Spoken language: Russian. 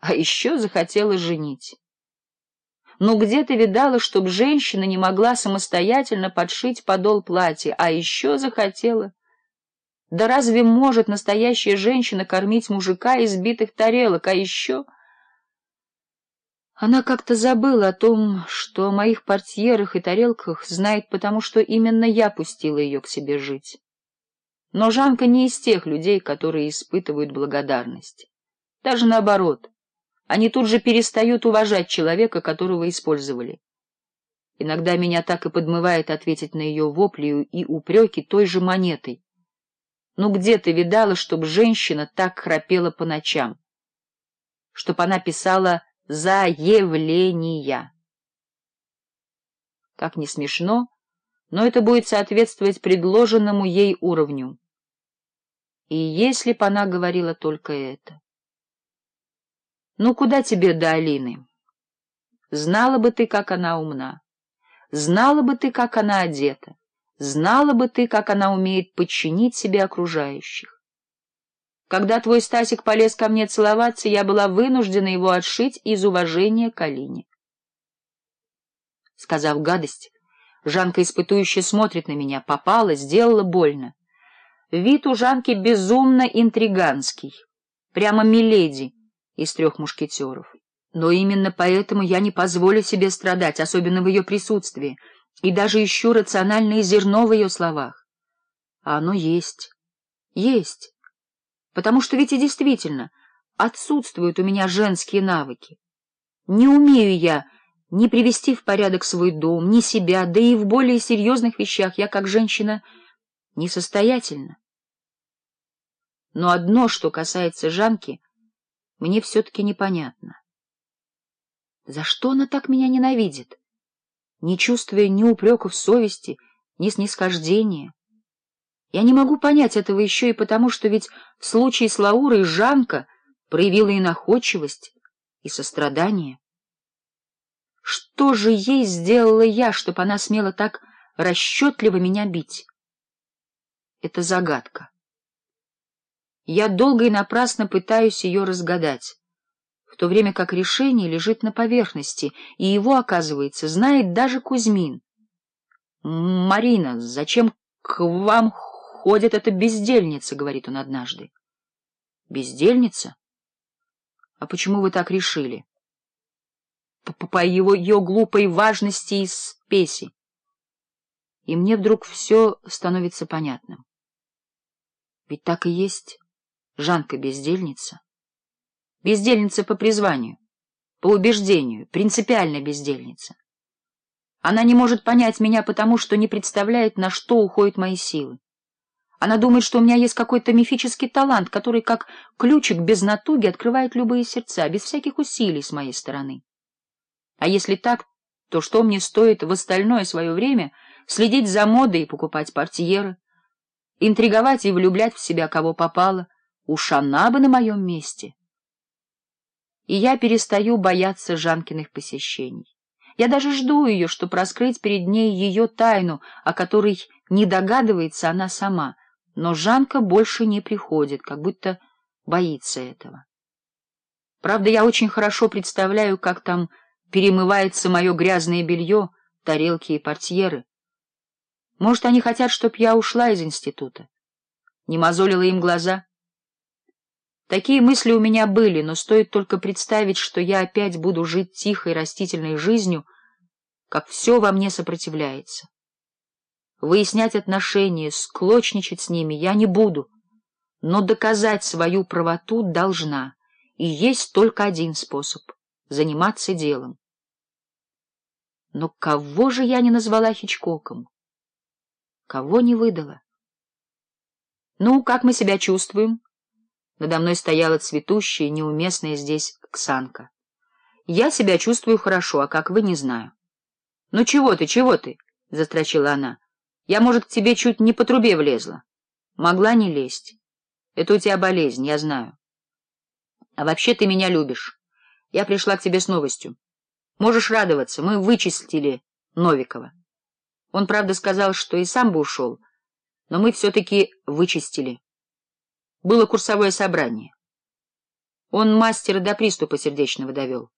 А еще захотела женить. Ну где ты видала, чтобы женщина не могла самостоятельно подшить подол платья, а еще захотела? Да разве может настоящая женщина кормить мужика из битых тарелок, а еще... Она как-то забыла о том, что о моих портьерах и тарелках знает, потому что именно я пустила ее к себе жить. Но Жанка не из тех людей, которые испытывают благодарность. Даже наоборот. Они тут же перестают уважать человека, которого использовали. Иногда меня так и подмывает ответить на ее вопли и упреки той же монетой. Ну где ты видала, чтобы женщина так храпела по ночам? Чтоб она писала «заявления». Как не смешно, но это будет соответствовать предложенному ей уровню. И если б она говорила только это... Ну, куда тебе до Алины? Знала бы ты, как она умна. Знала бы ты, как она одета. Знала бы ты, как она умеет подчинить себе окружающих. Когда твой Стасик полез ко мне целоваться, я была вынуждена его отшить из уважения к Алине. Сказав гадость, Жанка испытующе смотрит на меня. Попала, сделала больно. Вид у Жанки безумно интриганский. Прямо миледи из трех мушкетеров. Но именно поэтому я не позволю себе страдать, особенно в ее присутствии, и даже ищу рациональное зерно в ее словах. А оно есть. Есть. Потому что ведь и действительно отсутствуют у меня женские навыки. Не умею я ни привести в порядок свой дом, ни себя, да и в более серьезных вещах я, как женщина, несостоятельна. Но одно, что касается Жанки — мне все-таки непонятно. За что она так меня ненавидит? Не чувствуя ни упреков совести, ни снисхождения. Я не могу понять этого еще и потому, что ведь в случае с Лаурой Жанка проявила и находчивость, и сострадание. Что же ей сделала я, чтобы она смела так расчетливо меня бить? Это загадка. Я долго и напрасно пытаюсь ее разгадать, в то время как решение лежит на поверхности, и его, оказывается, знает даже Кузьмин. — Марина, зачем к вам ходит эта бездельница? — говорит он однажды. — Бездельница? А почему вы так решили? — По его, ее глупой важности и спеси. И мне вдруг все становится понятным. Ведь так и есть. Жанка бездельница. Бездельница по призванию, по убеждению, принципиально бездельница. Она не может понять меня, потому что не представляет, на что уходят мои силы. Она думает, что у меня есть какой-то мифический талант, который, как ключик без натуги, открывает любые сердца, без всяких усилий с моей стороны. А если так, то что мне стоит в остальное свое время следить за модой и покупать портьеры, интриговать и влюблять в себя кого попало — Уж она бы на моем месте. И я перестаю бояться Жанкиных посещений. Я даже жду ее, чтобы раскрыть перед ней ее тайну, о которой не догадывается она сама. Но Жанка больше не приходит, как будто боится этого. Правда, я очень хорошо представляю, как там перемывается мое грязное белье, тарелки и портьеры. Может, они хотят, чтоб я ушла из института. Не мозолила им глаза — Такие мысли у меня были, но стоит только представить, что я опять буду жить тихой растительной жизнью, как все во мне сопротивляется. Выяснять отношения, склочничать с ними я не буду, но доказать свою правоту должна, и есть только один способ — заниматься делом. Но кого же я не назвала Хичкоком? Кого не выдала? — Ну, как мы себя чувствуем? — надо мной стояла цветущая, неуместная здесь Ксанка. Я себя чувствую хорошо, а как вы, не знаю. — Ну чего ты, чего ты? — застрочила она. — Я, может, к тебе чуть не по трубе влезла. Могла не лезть. Это у тебя болезнь, я знаю. А вообще ты меня любишь. Я пришла к тебе с новостью. Можешь радоваться, мы вычистили Новикова. Он, правда, сказал, что и сам бы ушел, но мы все-таки вычистили. Было курсовое собрание. Он мастера до приступа сердечного довел.